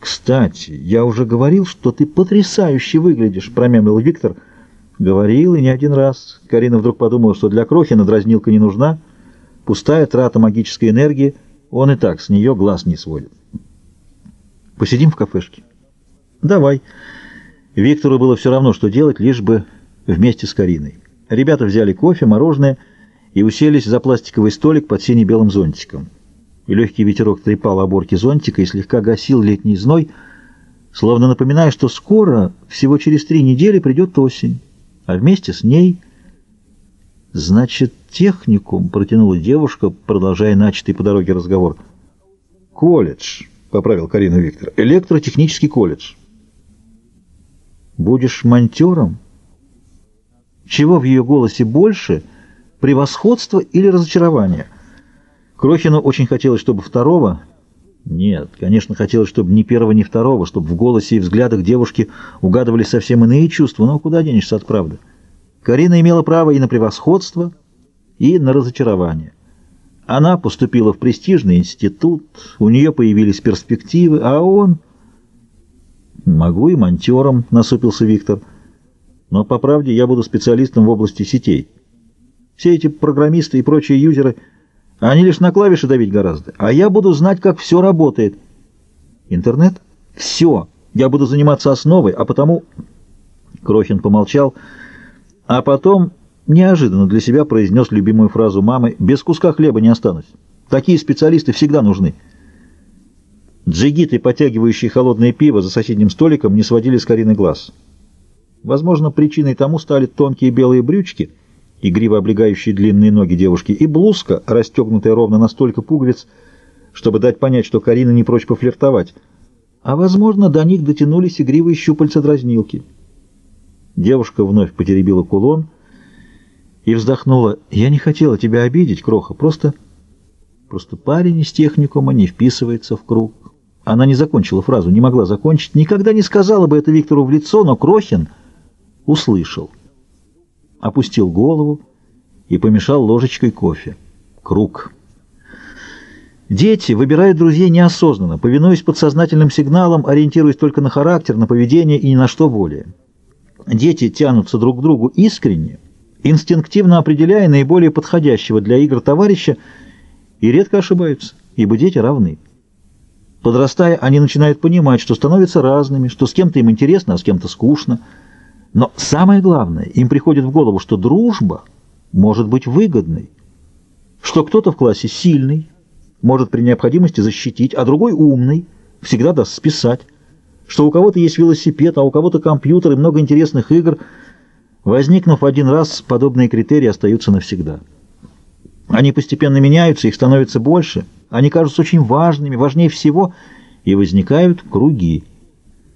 «Кстати, я уже говорил, что ты потрясающе выглядишь», — промямлил Виктор. «Говорил, и не один раз». Карина вдруг подумала, что для Крохина дразнилка не нужна. Пустая трата магической энергии, он и так с нее глаз не сводит. «Посидим в кафешке?» «Давай». Виктору было все равно, что делать, лишь бы вместе с Кариной. Ребята взяли кофе, мороженое и уселись за пластиковый столик под сине-белым зонтиком и легкий ветерок трепал оборки зонтика и слегка гасил летний зной, словно напоминая, что скоро, всего через три недели, придет осень, а вместе с ней... «Значит, техникум», — протянула девушка, продолжая начатый по дороге разговор. «Колледж», — поправил Карина Виктор, — «электротехнический колледж». «Будешь монтером?» Чего в ее голосе больше, превосходство или разочарование — Крохину очень хотелось, чтобы второго... Нет, конечно, хотелось, чтобы ни первого, ни второго, чтобы в голосе и взглядах девушки угадывались совсем иные чувства, но куда денешься от правды? Карина имела право и на превосходство, и на разочарование. Она поступила в престижный институт, у нее появились перспективы, а он... «Могу и монтером», — насупился Виктор. «Но, по правде, я буду специалистом в области сетей. Все эти программисты и прочие юзеры — они лишь на клавиши давить гораздо. А я буду знать, как все работает. Интернет? Все. Я буду заниматься основой, а потому... Крохин помолчал, а потом неожиданно для себя произнес любимую фразу мамы «Без куска хлеба не останусь». Такие специалисты всегда нужны. Джигиты, потягивающие холодное пиво за соседним столиком, не сводили с Карины глаз. Возможно, причиной тому стали тонкие белые брючки — игриво облегающие длинные ноги девушки, и блузка, расстегнутая ровно на столько пуговиц, чтобы дать понять, что Карина не прочь пофлиртовать. А, возможно, до них дотянулись игривые щупальца дразнилки. Девушка вновь потеребила кулон и вздохнула. «Я не хотела тебя обидеть, Кроха, просто... Просто парень из техникума не вписывается в круг». Она не закончила фразу, не могла закончить, никогда не сказала бы это Виктору в лицо, но Крохин услышал опустил голову и помешал ложечкой кофе. Круг. Дети выбирают друзей неосознанно, повинуясь подсознательным сигналам, ориентируясь только на характер, на поведение и ни на что более. Дети тянутся друг к другу искренне, инстинктивно определяя наиболее подходящего для игр товарища и редко ошибаются, ибо дети равны. Подрастая, они начинают понимать, что становятся разными, что с кем-то им интересно, а с кем-то скучно – но самое главное, им приходит в голову, что дружба может быть выгодной, что кто-то в классе сильный, может при необходимости защитить, а другой умный, всегда даст списать, что у кого-то есть велосипед, а у кого-то компьютер и много интересных игр. Возникнув один раз, подобные критерии остаются навсегда. Они постепенно меняются, их становится больше, они кажутся очень важными, важнее всего, и возникают круги.